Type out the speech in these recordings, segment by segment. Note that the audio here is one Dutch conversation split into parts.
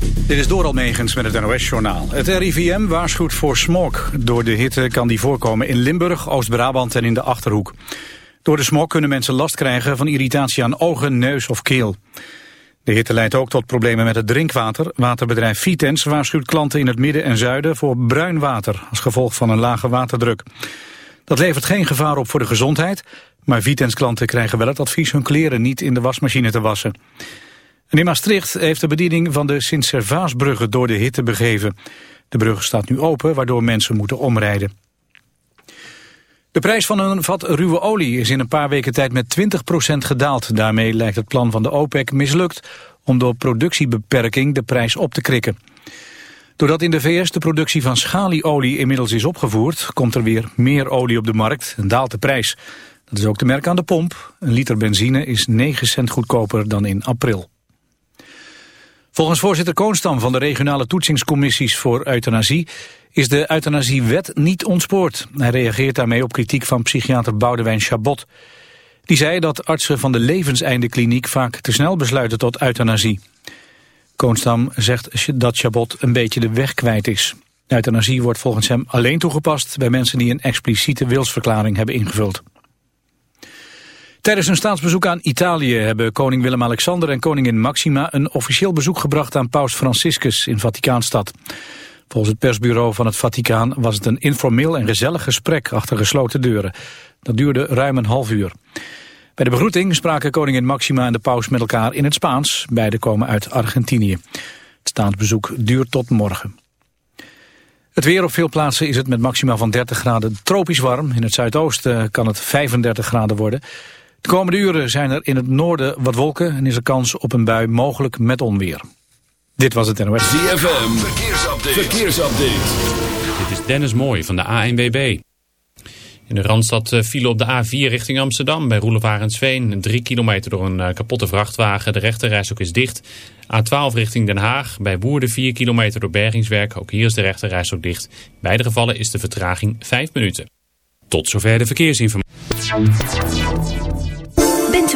Dit is Doral Megens met het NOS-journaal. Het RIVM waarschuwt voor smog. Door de hitte kan die voorkomen in Limburg, Oost-Brabant en in de Achterhoek. Door de smog kunnen mensen last krijgen van irritatie aan ogen, neus of keel. De hitte leidt ook tot problemen met het drinkwater. Waterbedrijf Vitens waarschuwt klanten in het midden en zuiden voor bruin water... als gevolg van een lage waterdruk. Dat levert geen gevaar op voor de gezondheid... maar Vitens klanten krijgen wel het advies hun kleren niet in de wasmachine te wassen. En in Maastricht heeft de bediening van de Sint-Servaasbrugge door de hitte begeven. De brug staat nu open, waardoor mensen moeten omrijden. De prijs van een vat ruwe olie is in een paar weken tijd met 20% gedaald. Daarmee lijkt het plan van de OPEC mislukt om door productiebeperking de prijs op te krikken. Doordat in de VS de productie van schalieolie inmiddels is opgevoerd... komt er weer meer olie op de markt en daalt de prijs. Dat is ook te merken aan de pomp. Een liter benzine is 9 cent goedkoper dan in april. Volgens voorzitter Koonstam van de regionale toetsingscommissies voor euthanasie is de euthanasiewet niet ontspoord. Hij reageert daarmee op kritiek van psychiater Boudewijn Chabot. Die zei dat artsen van de levenseindekliniek vaak te snel besluiten tot euthanasie. Koonstam zegt dat Chabot een beetje de weg kwijt is. Euthanasie wordt volgens hem alleen toegepast bij mensen die een expliciete wilsverklaring hebben ingevuld. Tijdens hun staatsbezoek aan Italië hebben koning Willem-Alexander en koningin Maxima een officieel bezoek gebracht aan paus Franciscus in Vaticaanstad. Volgens het persbureau van het Vaticaan was het een informeel en gezellig gesprek achter gesloten deuren. Dat duurde ruim een half uur. Bij de begroeting spraken koningin Maxima en de paus met elkaar in het Spaans. Beiden komen uit Argentinië. Het staatsbezoek duurt tot morgen. Het weer op veel plaatsen is het met maxima van 30 graden tropisch warm. In het zuidoosten kan het 35 graden worden. De komende uren zijn er in het noorden wat wolken en is er kans op een bui mogelijk met onweer. Dit was het NOS. ZFM, verkeersupdate. verkeersupdate. Dit is Dennis Mooij van de ANWB. In de Randstad vielen op de A4 richting Amsterdam bij Roelevarensveen. Drie kilometer door een eh, kapotte vrachtwagen. De rechterrijstok is dicht. A12 richting Den Haag. Bij Woerden 4 kilometer door bergingswerk. Ook hier is de rechterrijstok dicht. In beide gevallen is de vertraging 5 minuten. Tot zover de verkeersinformatie.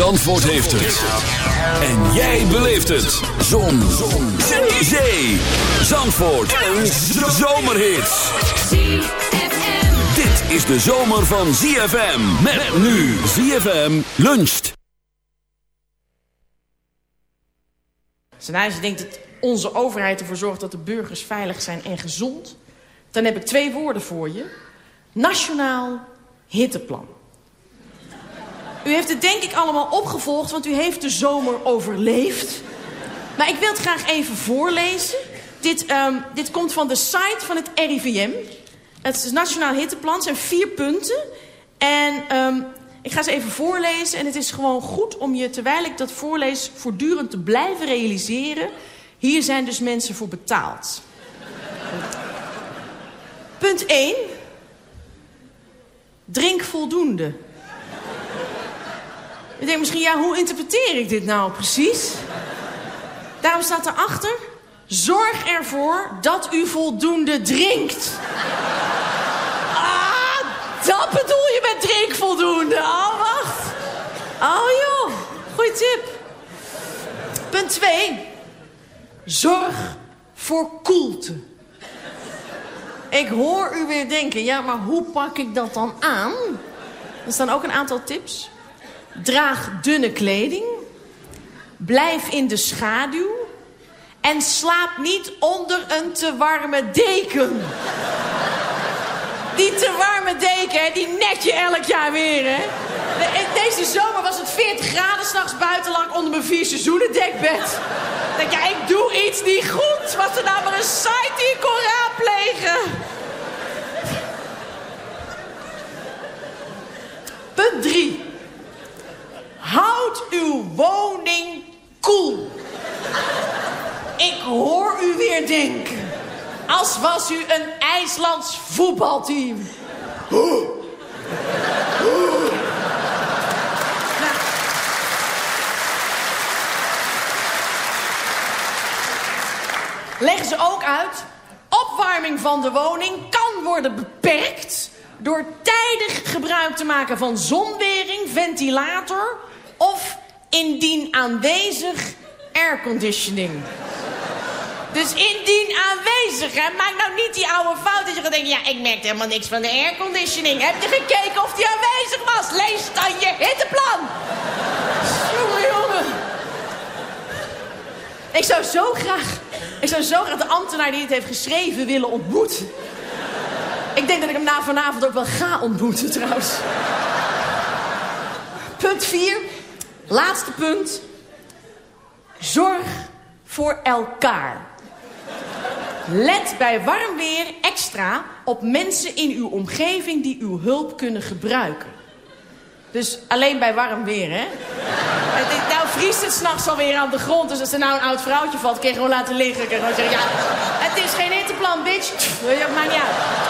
Zandvoort heeft het. En jij beleeft het. Zon. Zon. Zee. Zandvoort. Een zomerhit. Dit is de zomer van ZFM. Met nu ZFM luncht. Als denkt dat onze overheid ervoor zorgt dat de burgers veilig zijn en gezond... dan heb ik twee woorden voor je. Nationaal hitteplan. U heeft het denk ik allemaal opgevolgd, want u heeft de zomer overleefd. Maar ik wil het graag even voorlezen. Dit, um, dit komt van de site van het RIVM. Het is Nationaal Hitteplan. Het zijn vier punten. En um, ik ga ze even voorlezen. En het is gewoon goed om je, terwijl ik dat voorlees... voortdurend te blijven realiseren... hier zijn dus mensen voor betaald. Punt 1. Drink voldoende. Je denkt misschien, ja, hoe interpreteer ik dit nou precies? Daarom staat erachter, Zorg ervoor dat u voldoende drinkt. Ah, dat bedoel je met drink voldoende. Oh, wacht. Oh joh, goeie tip. Punt 2. Zorg voor koelte. Ik hoor u weer denken, ja, maar hoe pak ik dat dan aan? Er staan ook een aantal tips. Draag dunne kleding. Blijf in de schaduw. En slaap niet onder een te warme deken. Die te warme deken, die net je elk jaar weer, hè? Deze zomer was het 40 graden, s'nachts buiten lag onder mijn vier seizoenen dekbed. Denk ja, ik doe iets niet goed. Was er nou maar een site die ik kon raadplegen? Punt 3. Houd uw woning koel. Ik hoor u weer denken. Als was u een IJslands voetbalteam. Leggen ze ook uit. Opwarming van de woning kan worden beperkt... door tijdig gebruik te maken van zonwering, ventilator... of indien aanwezig airconditioning. Dus indien aanwezig, hè, maak nou niet die oude fout dat je gaat denken... ja, ik merk helemaal niks van de airconditioning. Heb je gekeken of die aanwezig was? Lees dan je hitteplan. jongen, jongen. Ik zou zo graag... Ik zou zo graag de ambtenaar die het heeft geschreven willen ontmoeten. Ik denk dat ik hem na vanavond ook wel ga ontmoeten, trouwens. Punt 4. Laatste punt. Zorg voor elkaar. Let bij warm weer extra op mensen in uw omgeving die uw hulp kunnen gebruiken. Dus alleen bij warm weer, hè? nou vriest het s'nachts alweer aan de grond. Dus als er nou een oud vrouwtje valt, kun je gewoon laten liggen. Kun je gewoon zeggen, ja, het is geen hitteplan, bitch. Dat maakt niet uit.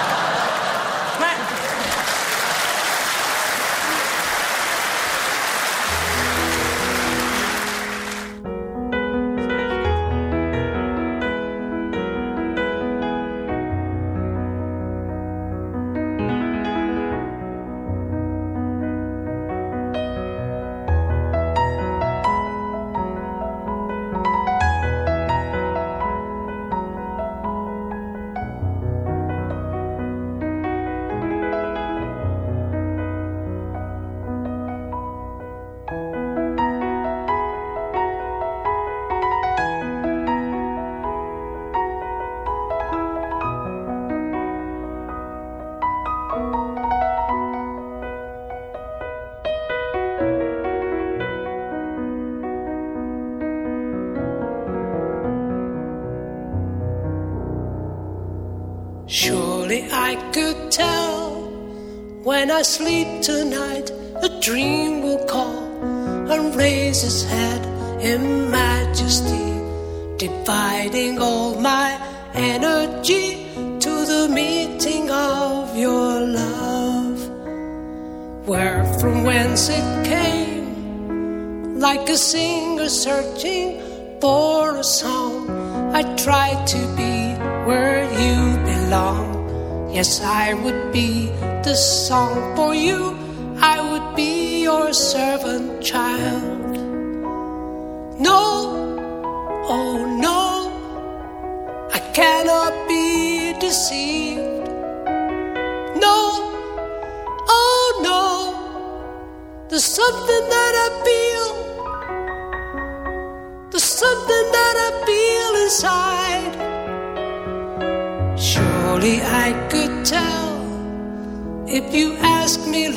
When I sleep tonight, a dream will call and raise its head in majesty, dividing all my energy to the meeting of your love. Where from whence it came, like a singer searching for a song, I try to be where you belong. Yes, I would be the song for you. I would be your servant child. No,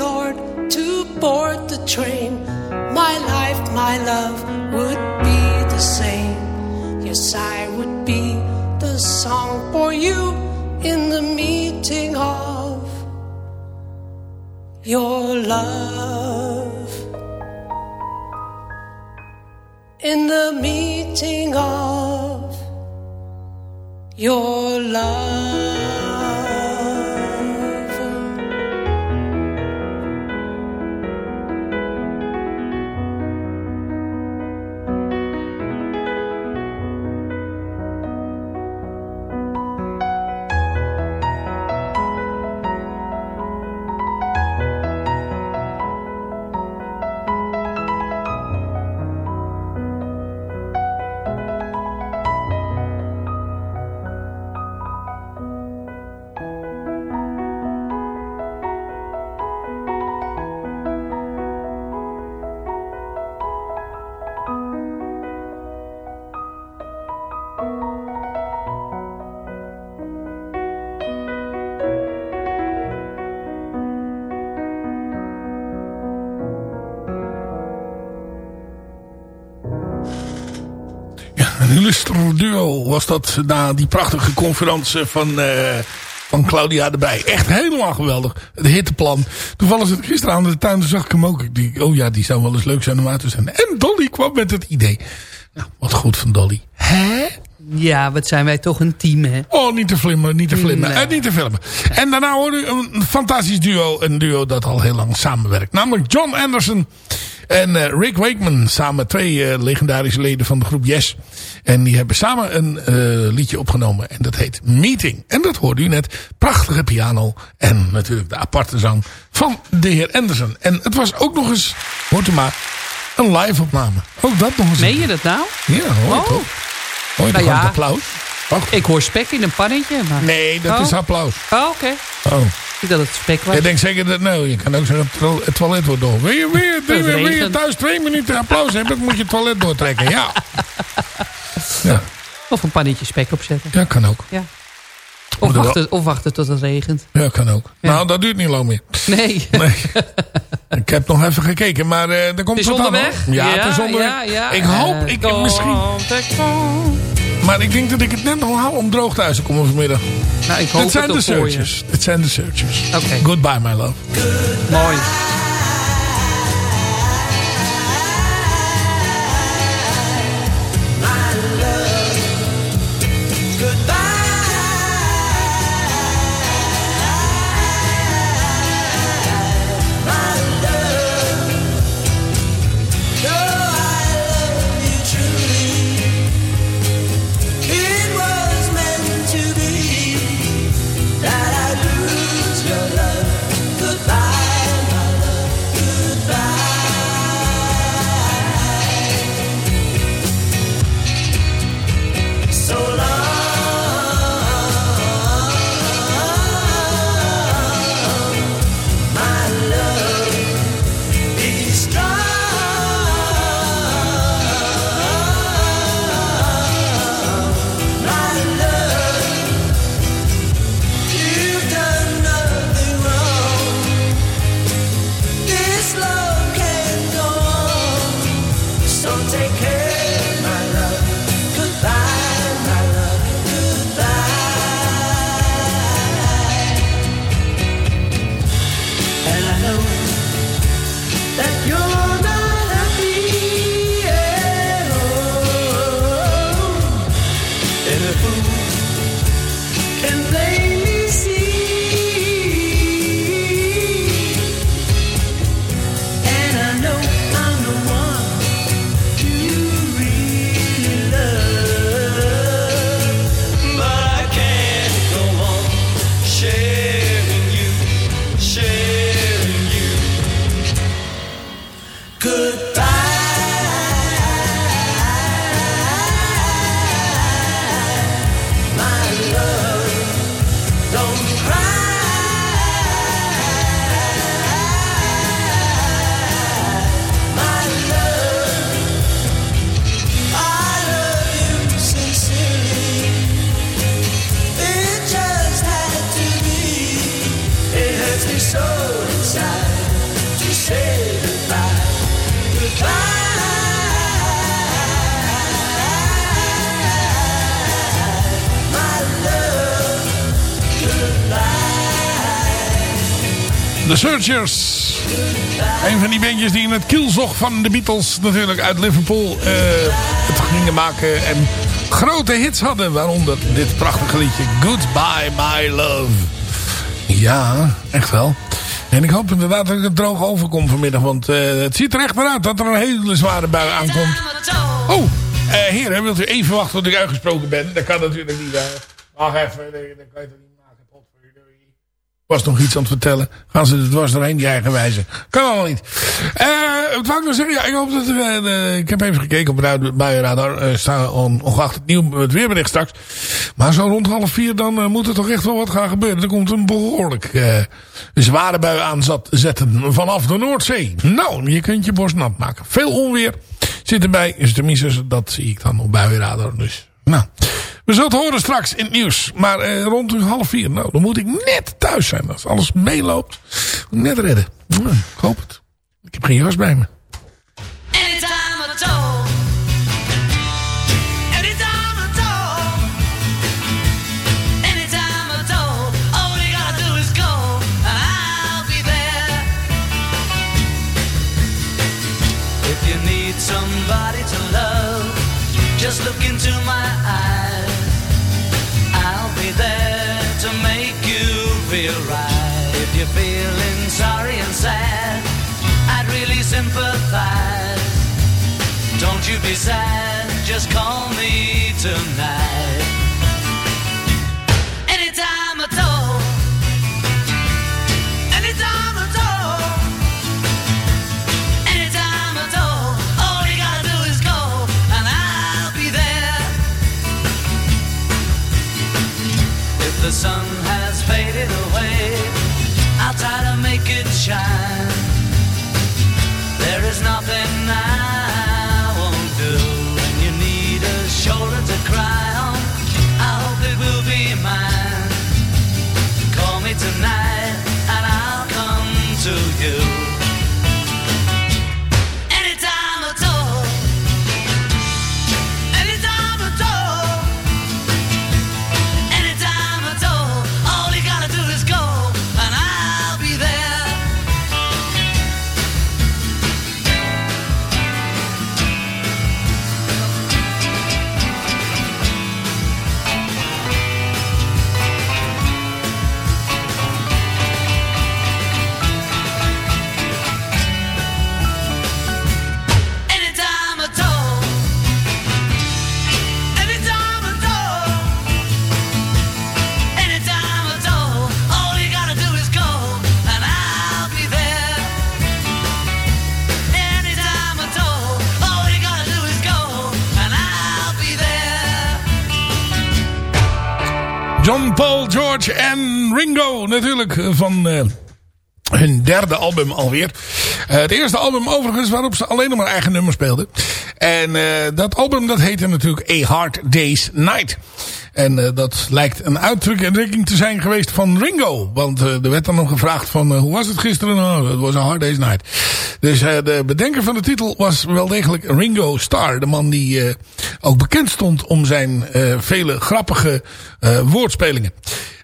Lord, to board the train, my life, my love would be the same. Yes, I would be the song for you in the meeting of your love. In the meeting of your love. Duo was dat na die prachtige conferentie van, uh, van Claudia erbij. Echt helemaal geweldig. Het hitteplan. Toevallig zit gisteren aan de tuin, toen zag ik hem ook. Die, oh ja, die zou wel eens leuk zijn om uit te zijn. En Dolly kwam met het idee. Nou, wat goed van Dolly. Hè? Ja, wat zijn wij toch een team, hè? Oh, niet te flimmen, niet te flimmen. Nee. En niet te filmen. En daarna hoorde u een fantastisch duo. Een duo dat al heel lang samenwerkt. Namelijk John Anderson en uh, Rick Wakeman. Samen twee uh, legendarische leden van de groep Yes. En die hebben samen een uh, liedje opgenomen. En dat heet Meeting. En dat hoorde u net. Prachtige piano. En natuurlijk de aparte zang van de heer Anderson. En het was ook nog eens, hoort u maar, een live opname. Ook dat nog eens. Meen je dat nou? Ja, hoor oh. toch. Hoor je nou ja. applaus? Wacht. Ik hoor spek in een pannetje. Maar... Nee, dat oh. is applaus. Oh, oké. Okay. Oh. Ik dat het spek was. Je denkt zeker dat, nou, je kan ook zeggen, het toilet wordt door. Wil je, wil thuis twee minuten applaus hebben, dan moet je het toilet doortrekken. Ja. ja. Of een pannetje spek opzetten. Ja, kan ook. Ja. Of wachten, of wachten tot het regent. Ja, kan ook. Ja. Nou, dat duurt niet lang meer. Nee. nee. ik heb nog even gekeken, maar uh, er komt het is onderweg? Ja, ja, het is onderweg. Ja, ja. Ik hoop, ik, uh, misschien... Maar ik denk dat ik het net nog haal om droog thuis te komen vanmiddag. Nou, ik hoop het zijn het de searches. Het zijn de searches. Oké. Okay. Goodbye, my love. Mooi. Een van die bandjes die in het kielzog van de Beatles natuurlijk uit Liverpool uh, het gingen maken. En grote hits hadden. Waaronder dit prachtige liedje Goodbye My Love. Ja, echt wel. En ik hoop inderdaad dat ik het droog overkom vanmiddag. Want uh, het ziet er echt naar uit dat er een hele zware bui aankomt. Oh, uh, heren, wilt u even wachten tot ik uitgesproken ben? Dat kan natuurlijk niet. Wacht even, dan kan het niet was nog iets aan het vertellen. Gaan ze er dwars doorheen, die eigenwijze. Kan allemaal niet. Uh, wat wou ik nou zeggen? Ja, ik hoop dat... Uh, ik heb even gekeken op het buienradar. Uh, staan on, ongeacht het nieuw het weerbericht straks. Maar zo rond half vier dan moet er toch echt wel wat gaan gebeuren. Er komt een behoorlijk zware bui aan zat, zetten vanaf de Noordzee. Nou, je kunt je borst nat maken. Veel onweer zit erbij. Is tenminste, dat zie ik dan op buienradar. Dus, nou... We zullen het horen straks in het nieuws. Maar eh, rond half vier, nou, dan moet ik net thuis zijn. Als alles meeloopt, net redden. Ik hoop het. Ik heb geen jas bij me. Just look into my eyes. I'll be there to make you feel right. If you're feeling sorry and sad, I'd really sympathize. Don't you be sad, just call me tonight. En Ringo natuurlijk eh, van eh, hun derde album alweer. Eh, het eerste album overigens waarop ze alleen nog maar eigen nummers speelden. En dat album dat heette natuurlijk A Hard Day's Night. En dat lijkt een uitdrukking te zijn geweest van Ringo. Want er werd dan nog gevraagd van hoe was het gisteren? Nou, dat was A Hard Day's Night. Dus de bedenker van de titel was wel degelijk Ringo Starr. De man die ook bekend stond om zijn vele grappige woordspelingen.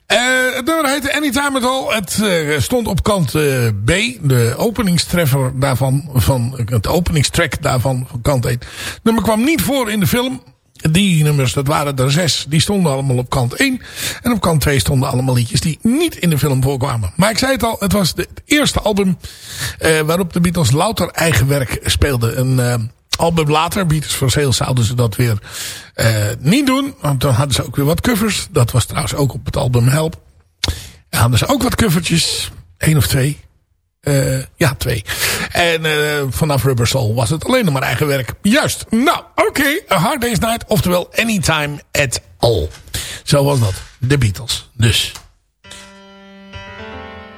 Eh, het nummer heette Anytime at All. Het eh, stond op kant eh, B. De openingstreffer daarvan. Van, het openingstrack daarvan. Van kant 1. Het nummer kwam niet voor in de film. Die nummers, dat waren er zes. Die stonden allemaal op kant 1. En op kant 2 stonden allemaal liedjes die niet in de film voorkwamen. Maar ik zei het al, het was de, het eerste album waarop de Beatles louter eigen werk speelden. Album later, Beatles for Sale, zouden ze dat weer eh, niet doen. Want dan hadden ze ook weer wat covers. Dat was trouwens ook op het album Help. En hadden ze ook wat covertjes. Eén of twee. Eh, ja, twee. En uh, vanaf Rubber Soul was het alleen nog maar eigen werk. Juist. Nou, oké. A Hard Day's Night. Oftewel Anytime at All. Zo was dat. De Beatles. Dus.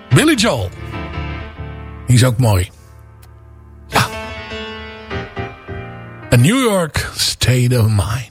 Billy Joel. Die is ook mooi. Ja. A New York State of Mind.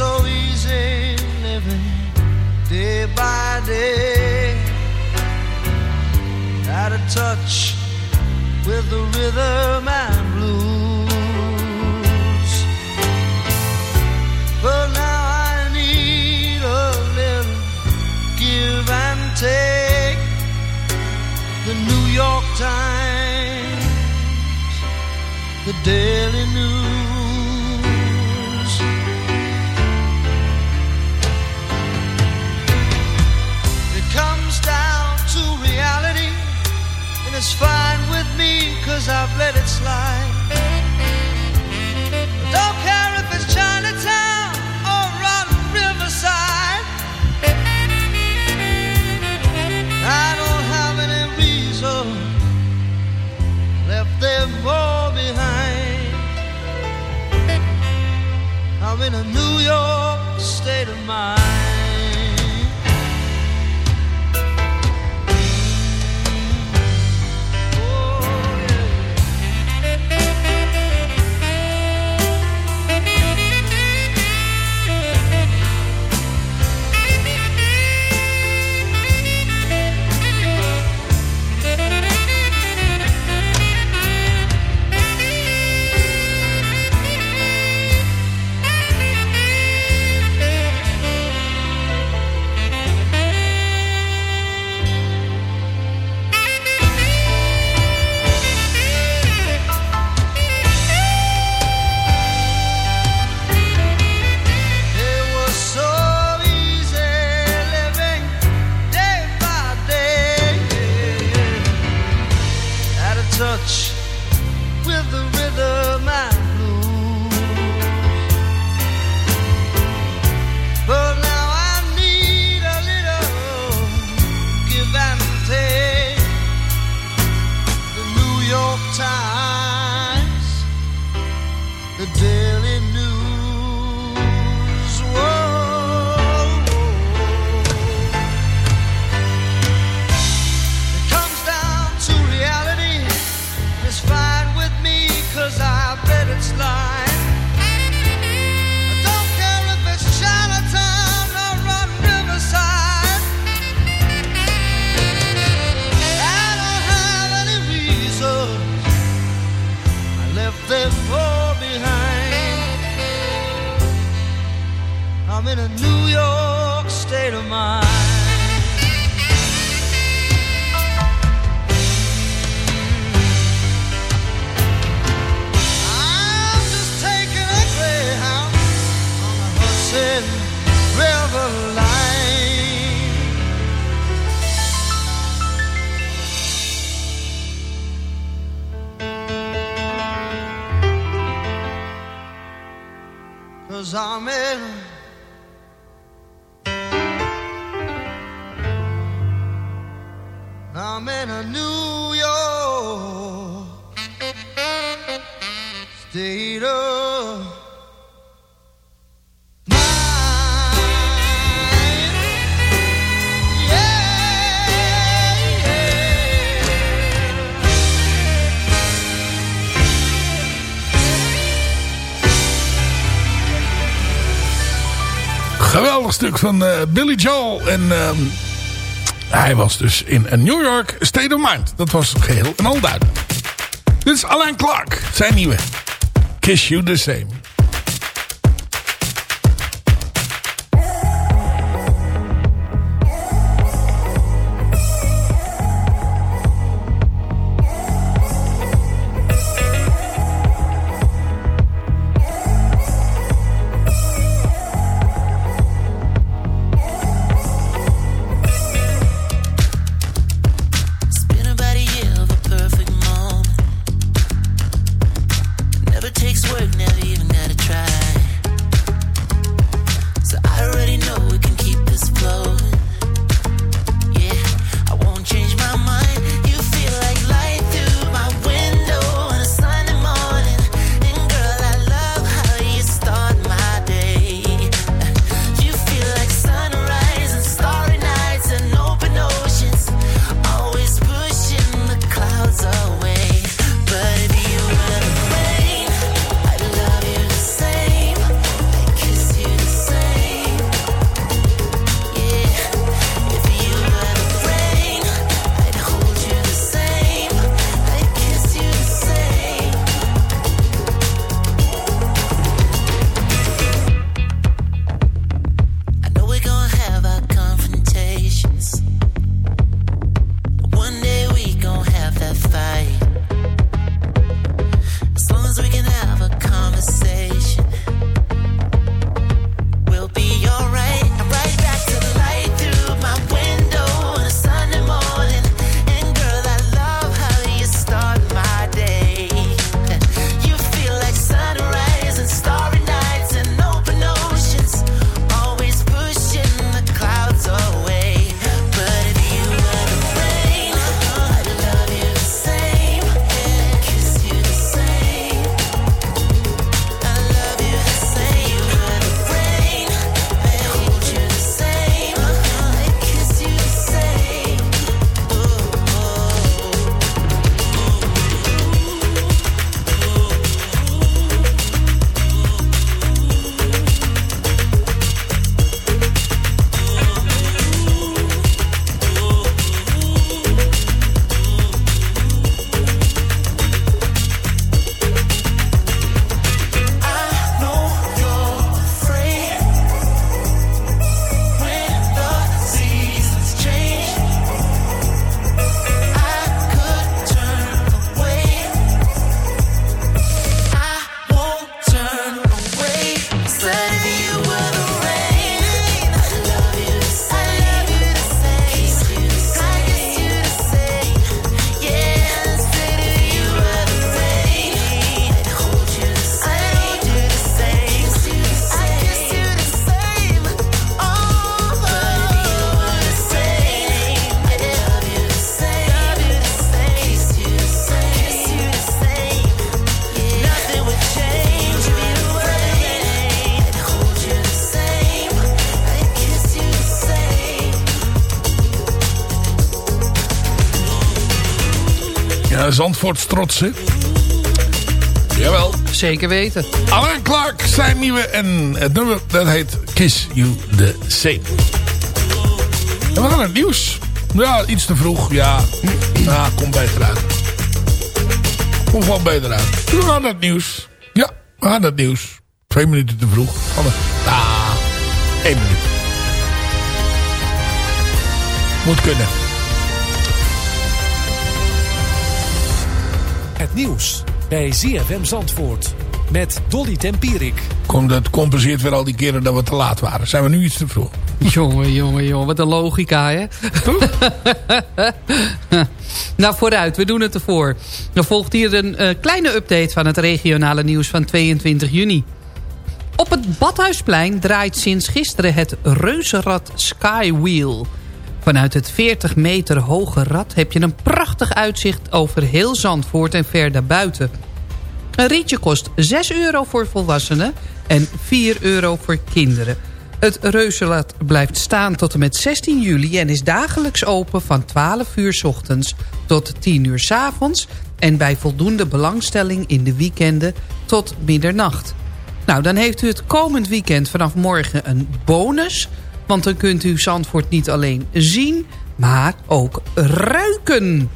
So easy living day by day. Out of touch with the rhythm and blues. But now I need a little give and take. The New York Times, the Daily it's fine with me, cause I've let it slide. Don't care if it's Chinatown or Rotten Riverside. I don't have any reason left them all behind. I'm in a New York state of mind. Cause I'm in I'm in a New York. State Stuk van eh, Billy Joel. En ehm, hij was dus in een New York State of Mind. Dat was geheel en al duidelijk. Dit is Alain Clark. Zijn nieuwe. Kiss You The Same. Zandvoorts trots, hè? Jawel. Zeker weten. Alain Clark, zijn nieuwe en het nummer dat heet Kiss You The Same. En we gaan naar het nieuws. Ja, iets te vroeg. Ja, ja komt beter uit. Komt wel beter uit. We gaan naar het nieuws. Ja, we gaan naar het nieuws. Twee minuten te vroeg. Ah, één minuut. Moet kunnen. Het nieuws bij ZFM Zandvoort met Dolly Tempierik. Kom, dat compenseert weer al die keren dat we te laat waren. Zijn we nu iets te vroeg? Jongen, jongen, jongen. Wat een logica, hè? nou, vooruit. We doen het ervoor. Er volgt hier een eh, kleine update van het regionale nieuws van 22 juni. Op het Badhuisplein draait sinds gisteren het reuzenrad Skywheel. Vanuit het 40 meter hoge rad heb je een prachtig uitzicht over heel Zandvoort en ver daarbuiten. Een ritje kost 6 euro voor volwassenen en 4 euro voor kinderen. Het reuzenrad blijft staan tot en met 16 juli en is dagelijks open van 12 uur s ochtends tot 10 uur s avonds en bij voldoende belangstelling in de weekenden tot middernacht. Nou, dan heeft u het komend weekend vanaf morgen een bonus. Want dan kunt u Zandvoort niet alleen zien, maar ook ruiken.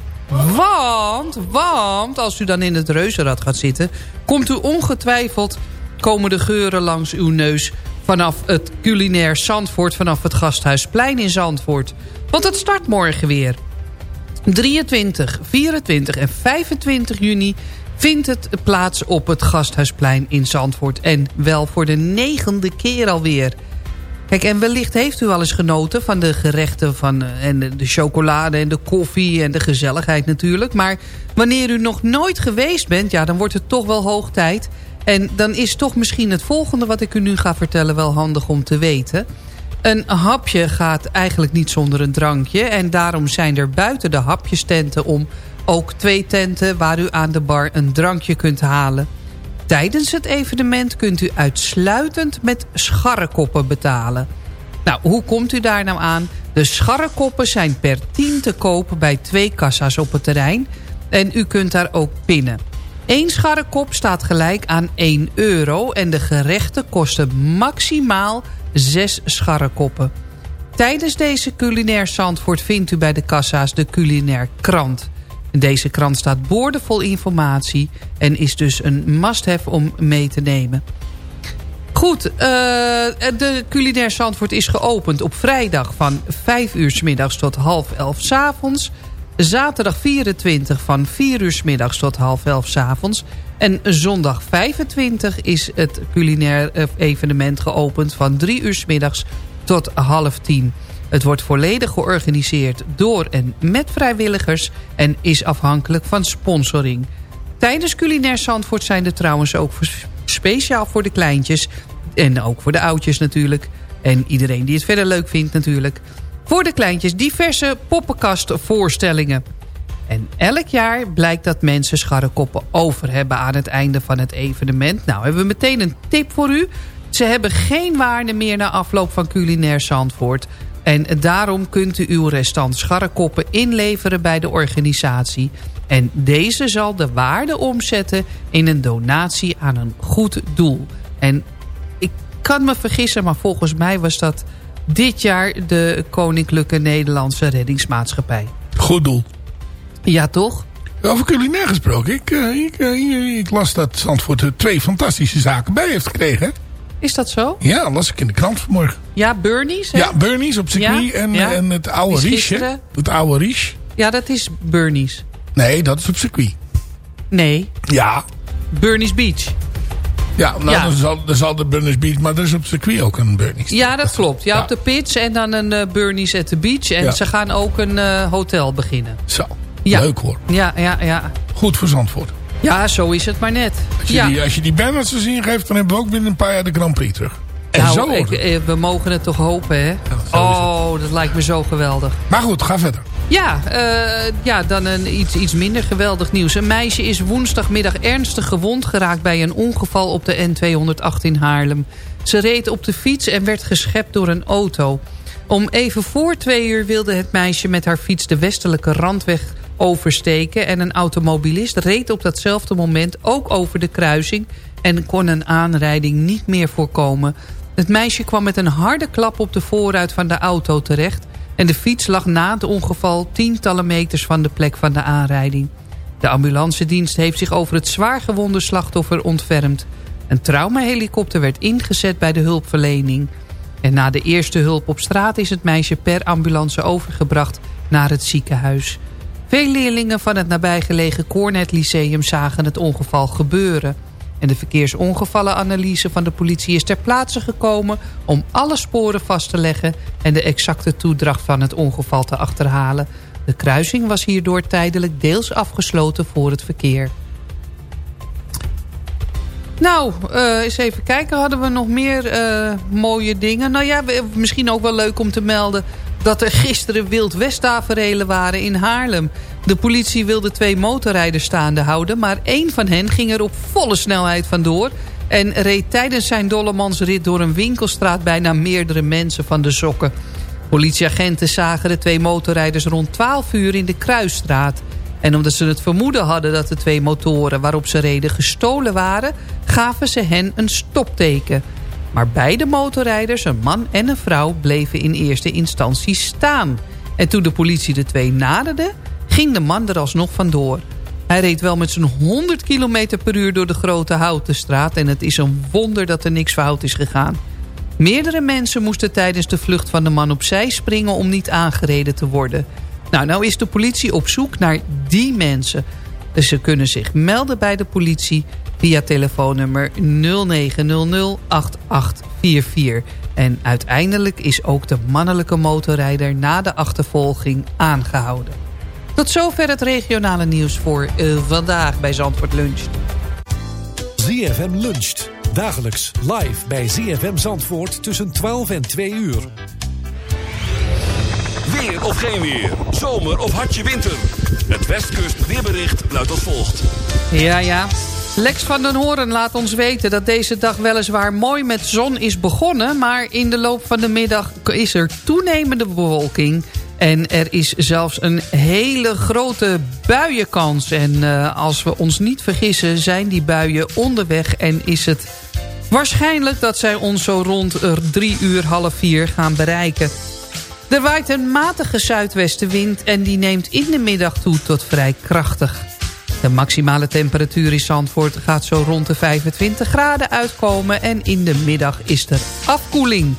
Want, want, als u dan in het reuzenrad gaat zitten... komt u ongetwijfeld, komen de geuren langs uw neus... vanaf het culinair Zandvoort, vanaf het Gasthuisplein in Zandvoort. Want het start morgen weer. 23, 24 en 25 juni vindt het plaats op het Gasthuisplein in Zandvoort. En wel voor de negende keer alweer. Kijk, en wellicht heeft u wel eens genoten van de gerechten... Van, eh, en de chocolade en de koffie en de gezelligheid natuurlijk. Maar wanneer u nog nooit geweest bent... ja, dan wordt het toch wel hoog tijd. En dan is toch misschien het volgende wat ik u nu ga vertellen... wel handig om te weten. Een hapje gaat eigenlijk niet zonder een drankje. En daarom zijn er buiten de hapjestenten om ook twee tenten waar u aan de bar een drankje kunt halen. Tijdens het evenement kunt u uitsluitend met scharrekoppen betalen. Nou, hoe komt u daar nou aan? De scharrekoppen zijn per 10 te kopen bij twee kassa's op het terrein. En u kunt daar ook pinnen. Eén scharrekop staat gelijk aan 1 euro en de gerechten kosten maximaal 6 scharrekoppen. Tijdens deze culinair Zandvoort vindt u bij de kassa's de culinair krant. Deze krant staat boordevol informatie en is dus een must-have om mee te nemen. Goed, uh, de culinair Zandvoort is geopend op vrijdag van 5 uur s middags tot half 11 s avonds. Zaterdag 24 van 4 uur s middags tot half 11 s avonds. En zondag 25 is het culinair eh, evenement geopend van 3 uur s middags tot half 10. Het wordt volledig georganiseerd door en met vrijwilligers... en is afhankelijk van sponsoring. Tijdens Culinair Zandvoort zijn er trouwens ook speciaal voor de kleintjes... en ook voor de oudjes natuurlijk... en iedereen die het verder leuk vindt natuurlijk... voor de kleintjes diverse poppenkastvoorstellingen. En elk jaar blijkt dat mensen scharrekoppen over hebben... aan het einde van het evenement. Nou, hebben we meteen een tip voor u... Ze hebben geen waarde meer na afloop van culinair Zandvoort. En daarom kunt u uw restant scharrekoppen inleveren bij de organisatie. En deze zal de waarde omzetten in een donatie aan een goed doel. En ik kan me vergissen, maar volgens mij was dat dit jaar de Koninklijke Nederlandse Reddingsmaatschappij. Goed doel. Ja, toch? Over culinair gesproken. Ik, uh, ik, uh, ik, las dat Zandvoort er twee fantastische zaken bij heeft gekregen. Is dat zo? Ja, dat las ik in de krant vanmorgen. Ja, Burnies? Ja, Burnies op circuit ja? En, ja? en het oude Riche. Het oude Riche. Ja, dat is Burnies. Nee, dat is op circuit. Nee. Ja. Burnies Beach. Ja, nou, ja. Dan, zal, dan zal de Burnies Beach, maar er is op circuit ook een Burnies. Ja, dat klopt. Ja, op de pitch en dan een uh, Burnies at the beach. En ze gaan ook een uh, hotel beginnen. Zo, leuk hoor. Ja, ja, ja. Goed voor Zandvoort. Ja, zo is het maar net. Als je, ja. die, als je die banners te zien geeft, dan hebben we ook binnen een paar jaar de Grand Prix terug. En nou, zo ik, eh, we mogen het toch hopen, hè? Ja, oh, dat lijkt me zo geweldig. Maar goed, ga verder. Ja, uh, ja dan een iets, iets minder geweldig nieuws. Een meisje is woensdagmiddag ernstig gewond geraakt... bij een ongeval op de N208 in Haarlem. Ze reed op de fiets en werd geschept door een auto. Om even voor twee uur wilde het meisje met haar fiets de westelijke randweg oversteken... en een automobilist reed op datzelfde moment ook over de kruising... en kon een aanrijding niet meer voorkomen. Het meisje kwam met een harde klap op de voorruit van de auto terecht... en de fiets lag na het ongeval tientallen meters van de plek van de aanrijding. De ambulancedienst heeft zich over het zwaar gewonde slachtoffer ontfermd. Een traumahelikopter werd ingezet bij de hulpverlening. En na de eerste hulp op straat is het meisje per ambulance overgebracht naar het ziekenhuis. Veel leerlingen van het nabijgelegen Cornet Lyceum zagen het ongeval gebeuren. En de verkeersongevallenanalyse van de politie is ter plaatse gekomen... om alle sporen vast te leggen en de exacte toedracht van het ongeval te achterhalen. De kruising was hierdoor tijdelijk deels afgesloten voor het verkeer. Nou, uh, eens even kijken. Hadden we nog meer uh, mooie dingen? Nou ja, misschien ook wel leuk om te melden... dat er gisteren Wild West waren in Haarlem. De politie wilde twee motorrijders staande houden... maar één van hen ging er op volle snelheid vandoor... en reed tijdens zijn dollemansrit door een winkelstraat... bijna meerdere mensen van de sokken. Politieagenten zagen de twee motorrijders rond 12 uur in de Kruisstraat... En omdat ze het vermoeden hadden dat de twee motoren waarop ze reden gestolen waren... gaven ze hen een stopteken. Maar beide motorrijders, een man en een vrouw, bleven in eerste instantie staan. En toen de politie de twee naderde, ging de man er alsnog vandoor. Hij reed wel met zijn 100 km per uur door de grote houten straat... en het is een wonder dat er niks fout is gegaan. Meerdere mensen moesten tijdens de vlucht van de man opzij springen om niet aangereden te worden... Nou, nou is de politie op zoek naar die mensen. Dus ze kunnen zich melden bij de politie via telefoonnummer 0900 8844. En uiteindelijk is ook de mannelijke motorrijder na de achtervolging aangehouden. Tot zover het regionale nieuws voor uh, vandaag bij Zandvoort Lunch. ZFM luncht. Dagelijks live bij ZFM Zandvoort tussen 12 en 2 uur. Weer of geen weer. Zomer of hartje winter. Het Westkust weerbericht luidt als volgt. Ja, ja. Lex van den Horen laat ons weten dat deze dag weliswaar mooi met zon is begonnen... maar in de loop van de middag is er toenemende bewolking... En er is zelfs een hele grote buienkans. En uh, als we ons niet vergissen zijn die buien onderweg... en is het waarschijnlijk dat zij ons zo rond uh, drie uur, half vier gaan bereiken. Er waait een matige zuidwestenwind en die neemt in de middag toe tot vrij krachtig. De maximale temperatuur in Zandvoort gaat zo rond de 25 graden uitkomen... en in de middag is er afkoeling.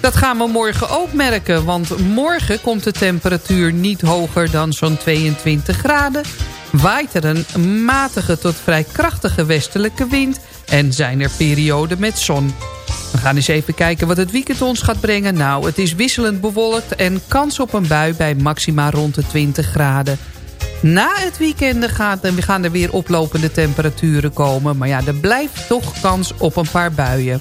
Dat gaan we morgen ook merken, want morgen komt de temperatuur niet hoger dan zo'n 22 graden. Waait er een matige tot vrij krachtige westelijke wind en zijn er perioden met zon. We gaan eens even kijken wat het weekend ons gaat brengen. Nou, het is wisselend bewolkt en kans op een bui bij maxima rond de 20 graden. Na het weekend gaan, gaan er weer oplopende temperaturen komen. Maar ja, er blijft toch kans op een paar buien.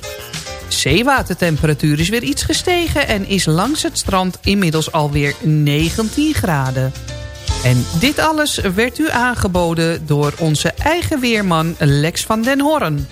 Zeewatertemperatuur is weer iets gestegen en is langs het strand inmiddels alweer 19 graden. En dit alles werd u aangeboden door onze eigen weerman Lex van den Horn.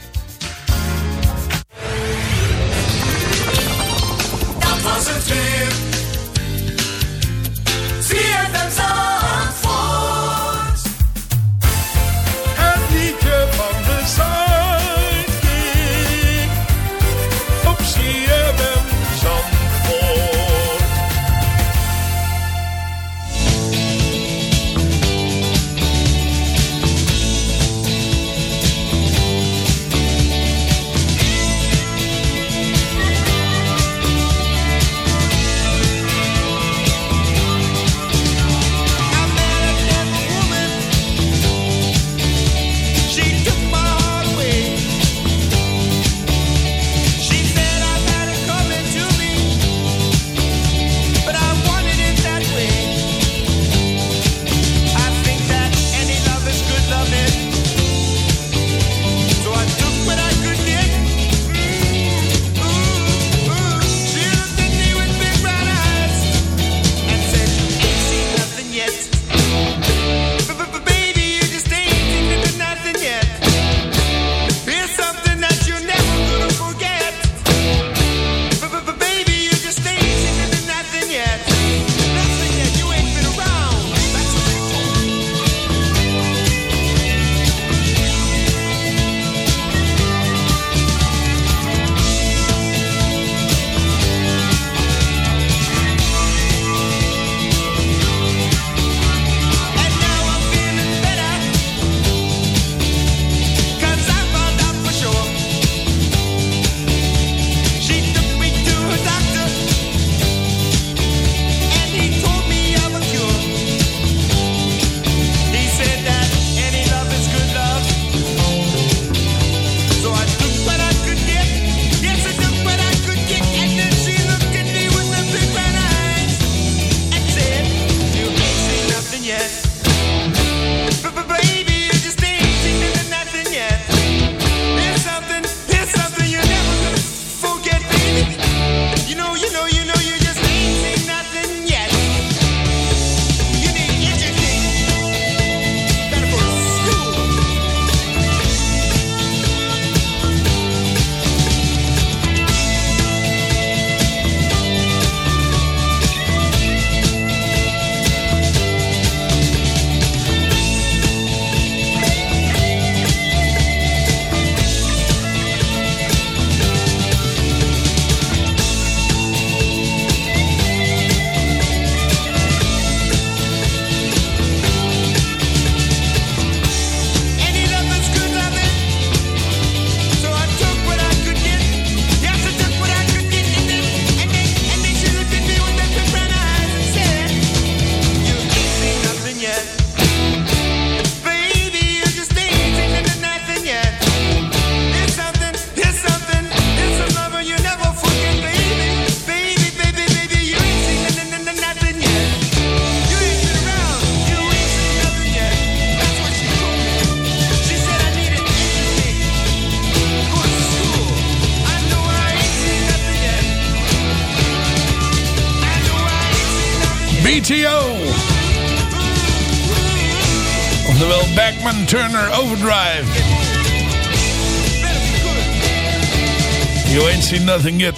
Nothing yet.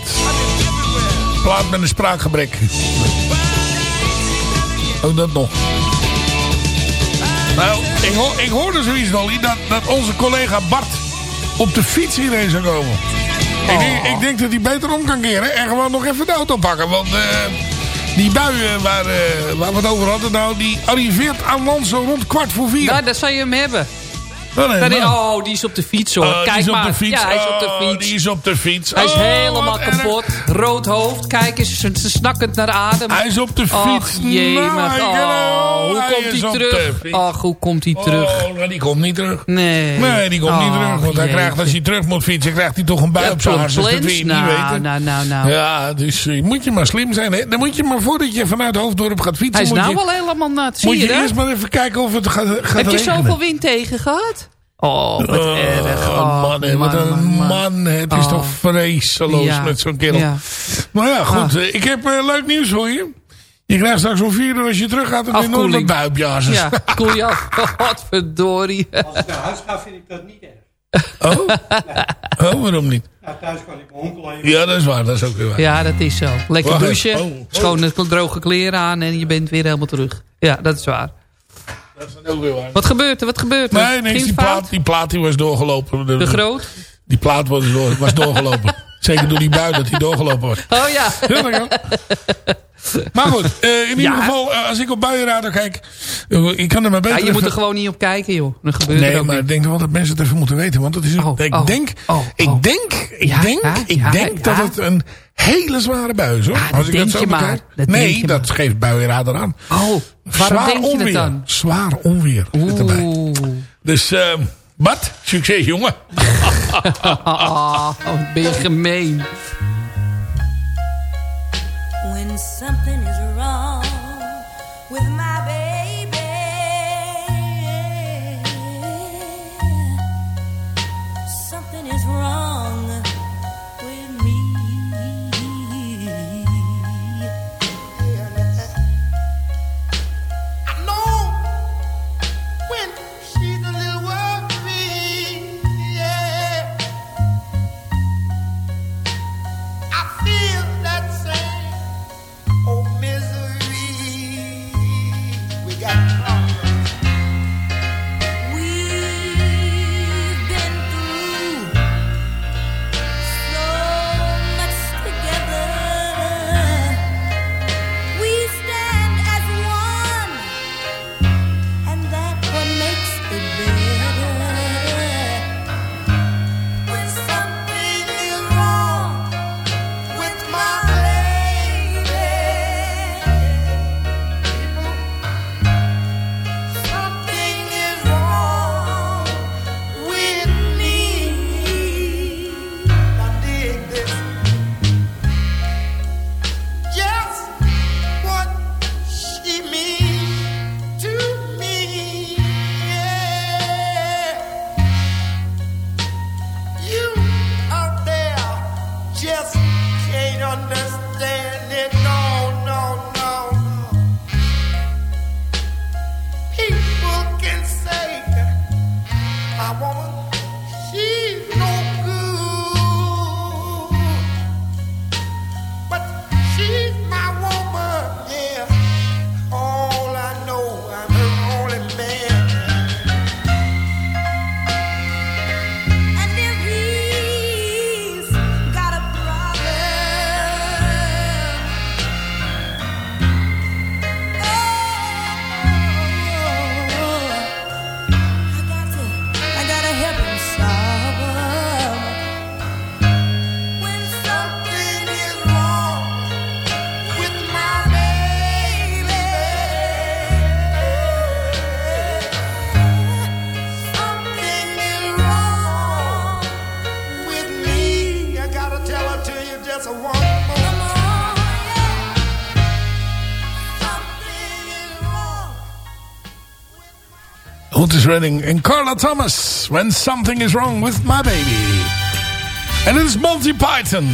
Plaat met een spraakgebrek. Ook dat nog. Nou, ik, hoor, ik hoorde zoiets, Dolly, dat, dat onze collega Bart op de fiets hierheen zou komen. Ik, denk, ik denk dat hij beter om kan keren en gewoon nog even de auto pakken. Want eh, die buien waar, eh, waar we het over hadden, nou, die arriveert aan land zo rond kwart voor vier. Nou, daar zou je hem hebben. Oh, nee, nou. oh, die is op de fiets hoor. Oh, die Kijk is op maar. de fiets. Ja, hij is op de Oh, fiets. die is op de fiets. Hij is Oh, helemaal erg. kapot. Rood hoofd. Kijk eens, ze snakkend naar adem. Hij is op de fiets. Nou, ik- Oh, hoe komt hij terug? Ach, hoe komt hij terug? Oh, die komt niet terug. Nee. Nee, die komt niet terug. Want hij krijgt, als hij terug moet fietsen, krijgt hij toch een bui Ja, op zijn hart. Dus dat plons. wil je niet nou, weten. nou, nou, nou. Ja, dus eh, moet je maar slim zijn. Hè? Dan moet je maar voordat je vanuit Hoofddorp gaat fietsen... Hij is moet nou je, wel helemaal nat. Moet je eerst maar even kijken of het gaat, Heb je zoveel wind tegen gehad? Oh, wat Oh, erg. Oh, man, hè, wat een man, man. man. Het is Oh. toch vreselijk Ja, met zo'n kerel. ja. Maar ja, goed. Ah. eh, Ik heb eh, leuk nieuws voor je. Je krijgt straks om vier uur als je terug gaat een enorme Afkoeling. buipjazers. Ja, koel je af. Wat verdorie. Als ik naar huis ga, vind ik dat niet erg. Oh? oh, waarom niet? Nou, thuis kan ik mijn onkel even... Ja, dat is waar. Dat is ook weer waar. Ja, dat is zo. Lekker douchen. Oh, oh. schone droge kleren aan en je bent weer helemaal terug. Ja, dat is waar. Dat is. Wat gebeurt er? Wat gebeurt er? Nee, niks. Die plaat, die plaat die was doorgelopen. De groot? Die plaat was, door, was doorgelopen. Zeker door die bui dat hij doorgelopen was. Oh ja. Maar goed, eh, in ieder Ja. geval, eh, als ik op buienradar kijk... eh, ik kan er maar beter Ja, je moet even- er gewoon niet op kijken, joh. Dan gebeurt er Nee, maar niet. ik denk wel dat mensen het even moeten weten. Want het is, Oh, ik oh, denk, oh, ik oh. denk, ik denk, ja, ik denk dat het een hele zware bui is. Hoor. Als ik denk dat zo je maar. Dat denk nee, je dat geeft buienradar aan. Oh, waarom Zwaar denk je onweer. dan? Zwaar onweer zit erbij. Oeh. Dus, eh Bart, succes jongen. Wat ben je gemeen. When something is wrong with my baby, something is wrong Otis en Carla Thomas. When something is wrong with my baby. En het is Monty Python.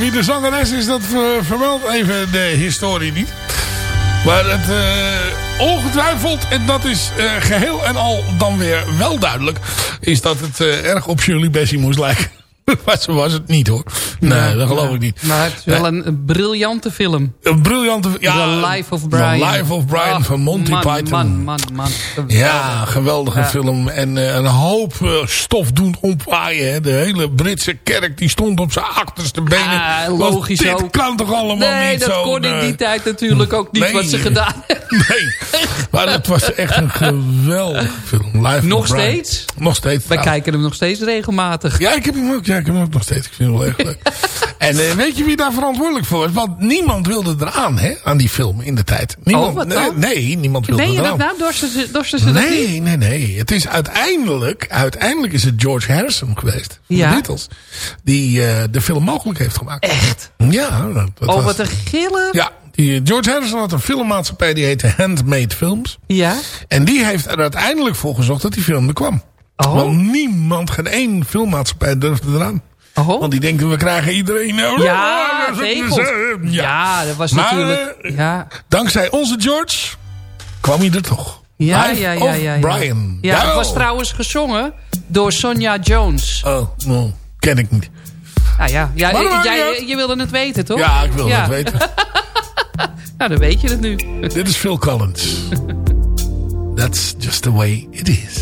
Wie de zangeres is, dat ver- vermeldt even de historie niet. Maar het eh, ongetwijfeld, en dat is eh, geheel en al dan weer wel duidelijk... is dat het eh, erg op Shirley Bassey moest lijken. maar zo was het niet hoor. Nee, dat geloof ik niet. Maar het is wel een, een briljante film. Een briljante... Ja, The Life of Brian. The Life of Brian Ah, van Monty man, Python. Man, man, man. Geweldig. Ja, geweldige Ja. film. En eh, een hoop eh, stof doen opwaaien. Hè. De hele Britse kerk die stond op zijn achterste benen. Ah, Want logisch dit ook. kan toch allemaal Nee, niet dat zo... kon in die tijd natuurlijk ook niet nee. wat ze gedaan hebben. Nee, maar het was echt een geweldige film. Life Nog of Brian. steeds? Nog steeds. Wij kijken hem nog steeds regelmatig. Ja, ik heb hem ook. Ja, ik heb hem ook nog steeds. Ik vind hem wel erg leuk. en eh, weet je wie daar verantwoordelijk voor is? Want niemand wilde eraan, hè, aan die film in de tijd. Niemand, Oh, nee, nee, niemand wilde Meen je eraan. dat nou? Dorsten ze, dorsten ze dat niet? Nee, nee, nee. Het is uiteindelijk, uiteindelijk is het George Harrison geweest. Van Ja. de Beatles. Die eh, de film mogelijk heeft gemaakt. Echt? Ja. Dat, dat Oh, was- wat een gillen. Ja, die, George Harrison had een filmmaatschappij die heette Handmade Films. Ja? En die heeft er uiteindelijk voor gezorgd dat die film er kwam. Oh. Want niemand, geen één filmmaatschappij durfde eraan. Oh. Want die denken, we krijgen iedereen... nou, Ja, dat Ja, dat was Maar, natuurlijk... eh, Ja, Dankzij onze George kwam hij er toch. ja, Life ja, ja. ja, ja. Brian. Ja, het was trouwens gezongen door Sonja Jones. Oh, nou, ken ik niet. Nou ja, ja Maar jij, je wilde het weten, toch? Ja, ik wil Ja. het weten. Nou, dan weet je het nu. Dit is Phil Collins. That's just the way it is.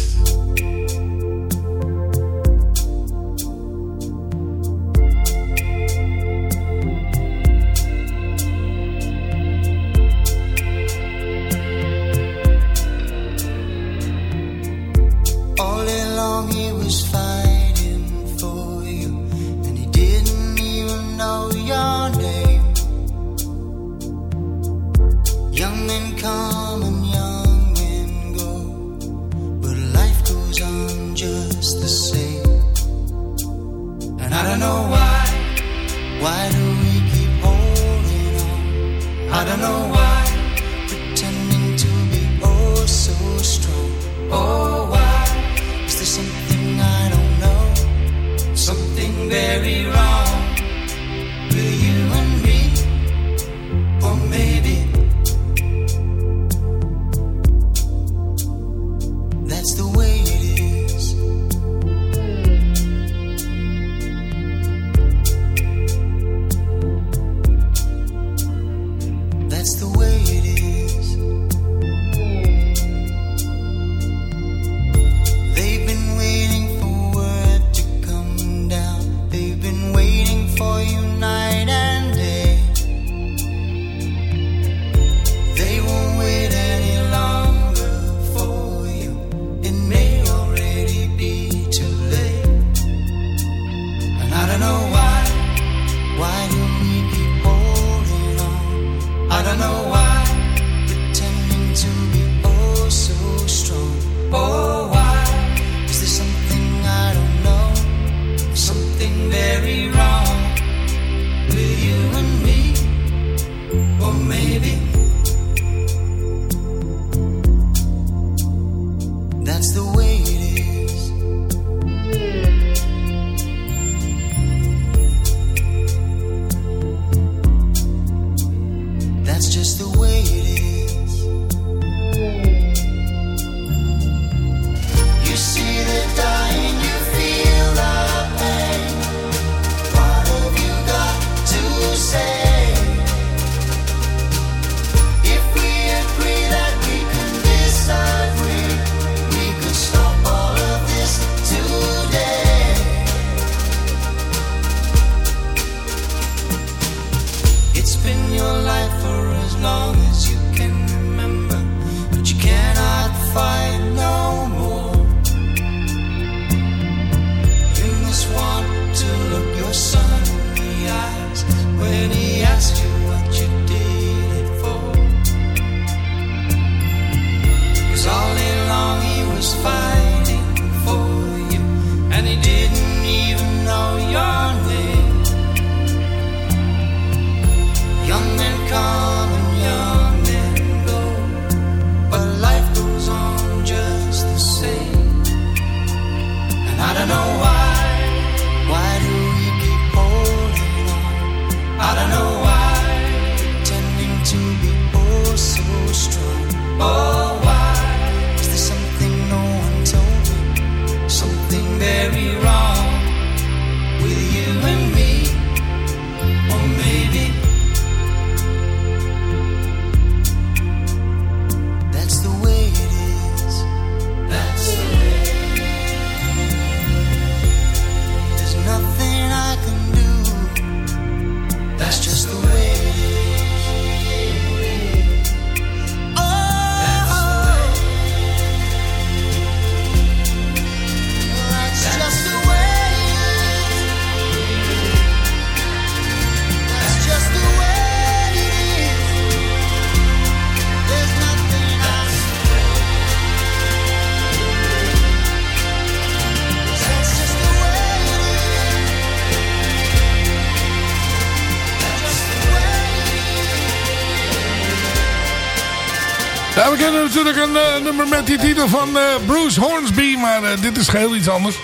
Something I don't know? Something very wrong die titel van eh, Bruce Hornsby. Maar eh, dit is geheel iets anders.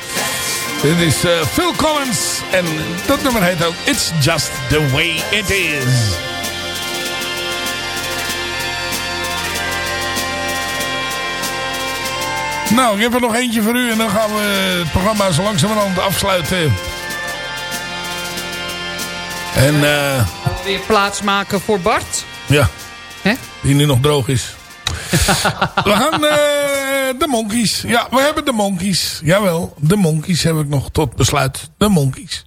Dit is eh, Phil Collins. En dat nummer heet ook It's Just The Way It Is. Nou, ik heb er nog eentje voor u. En dan gaan we het programma zo langzamerhand afsluiten. En eh... Weer plaatsmaken voor Bart. Ja. Die nu nog droog is. we gaan eh, de Monkeys. Ja, we hebben de Monkeys. Jawel, de Monkeys heb ik nog tot besluit. De Monkeys.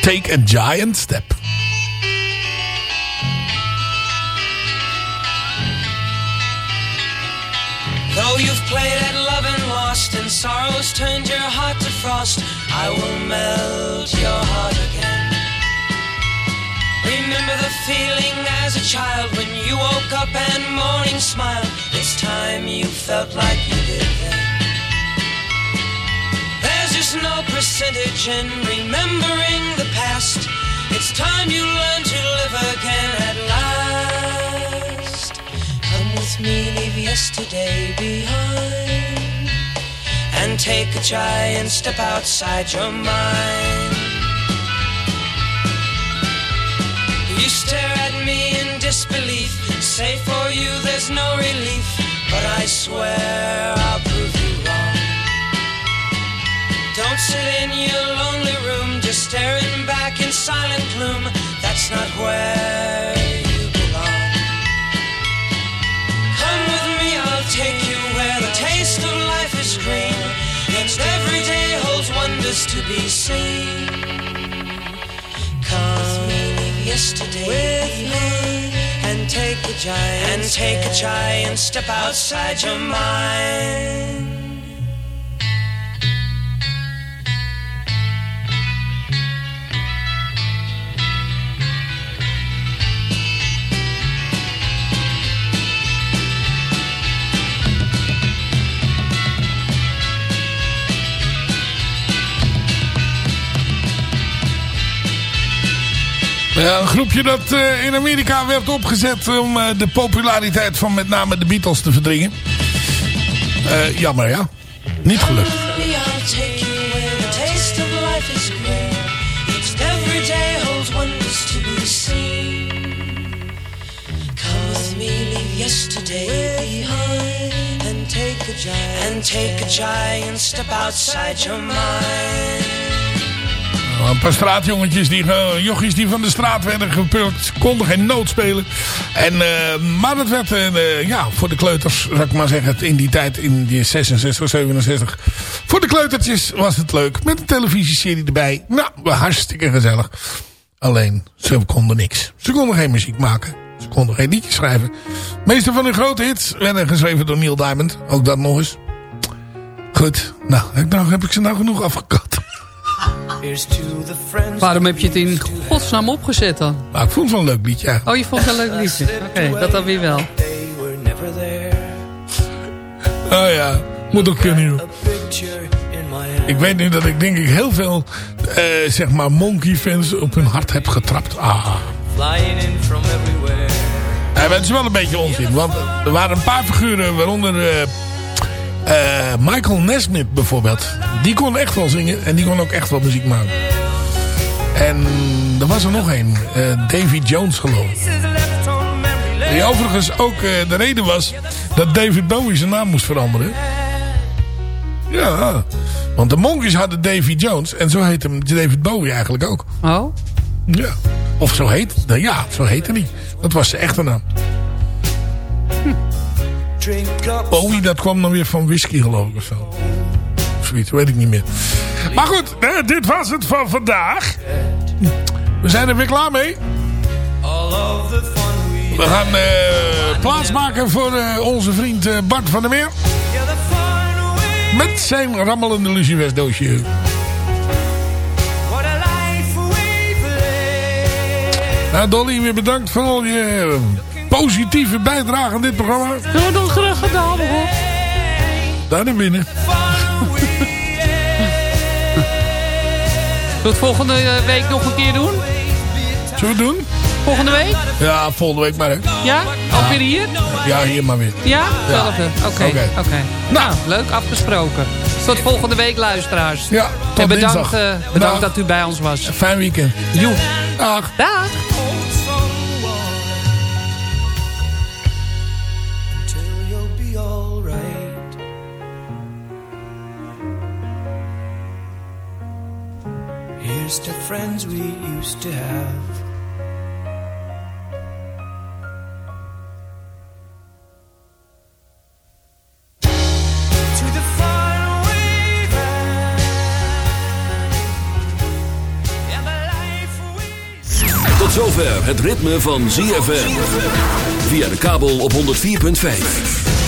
Take a giant step. Though you've played at love and lost, and sorrows turned your heart to frost, I will melt your heart again. Remember the feeling as a child when you woke up and morning smiled. This time you felt like you did then. There's just no percentage in remembering the past. It's time you learn to live again at last. Come with me, leave yesterday behind, and take a giant step outside your mind. You stare at me in disbelief, say for you there's no relief, but I swear I'll prove you wrong. Don't sit in your lonely room, just staring back in silent gloom. That's not where you belong. Come with me, I'll take you where the taste of life is green. And every day holds wonders to be seen. Come yesterday with me and take a giant and take a giant step outside your mind. Een groepje dat eh, in Amerika werd opgezet om eh, de populariteit van met name de Beatles te verdringen. Eh, jammer ja. Niet gelukt. And take a giant step outside your mind. Een paar straatjongetjes, die, eh, jochies die van de straat werden gepulkt, konden geen noot spelen. En, eh, maar dat werd eh, ja, voor de kleuters, zou ik maar zeggen, in die tijd, in die 66, 67. Voor de kleutertjes was het leuk, met een televisieserie erbij. Nou, hartstikke gezellig. Alleen, ze konden niks. Ze konden geen muziek maken. Ze konden geen liedjes schrijven. De meeste van hun grote hits werden geschreven door Neil Diamond. Ook dat nog eens. Goed, nou, heb ik nou- ze nou genoeg afgekat. Waarom heb je het in godsnaam opgezet dan? Maar ik vond het wel een leuk liedje. Oh, je vond het een leuk liedje. Oké, dat dan weer wel. Oh ja, moet ook kunnen. joh. Ik weet nu dat ik denk ik heel veel, eh, zeg maar, monkey fans op hun hart heb getrapt. Ah. Het is wel een beetje onzin, want er waren een paar figuren, waaronder eh, eh, Michael Nesmith bijvoorbeeld. Die kon echt wel zingen en die kon ook echt wel muziek maken. En er was er nog een, eh, Davy Jones geloof ik. Die overigens ook eh, de reden was dat David Bowie zijn naam moest veranderen. Ja, want de Monkeys hadden Davy Jones en zo heet hem David Bowie eigenlijk ook. Oh? Ja. Of zo heet, nou ja, zo heette hij. Dat was zijn echte naam. Bowie, dat kwam dan weer van whisky geloof ik of zo. Of Zoiets, weet ik niet meer. Maar goed, dit was het van vandaag. We zijn er weer klaar mee. We gaan eh, plaatsmaken voor eh, onze vriend eh, Bart van der Meer. Met zijn rammelende doosje. Lived. Nou Dolly, weer bedankt voor al je positieve bijdrage aan dit programma. Doe nog graag gedaan hoor. Daar naar binnen. Zullen we het volgende eh, week nog een keer doen? Zullen we het doen? Volgende week? Ja, volgende week maar hè. Ja? Ook weer hier? Ja, hier maar weer. Ja? Hetzelfde. Oké. Oké. Nou, leuk afgesproken. Tot volgende week, luisteraars. Ja, tot En bedankt, eh, bedankt Dag. dat u bij ons was. Fijn weekend. Joe. Dag. Dag. Here's to friends we used to have. The the zover het ritme van ZFM. Via de kabel op 104.5.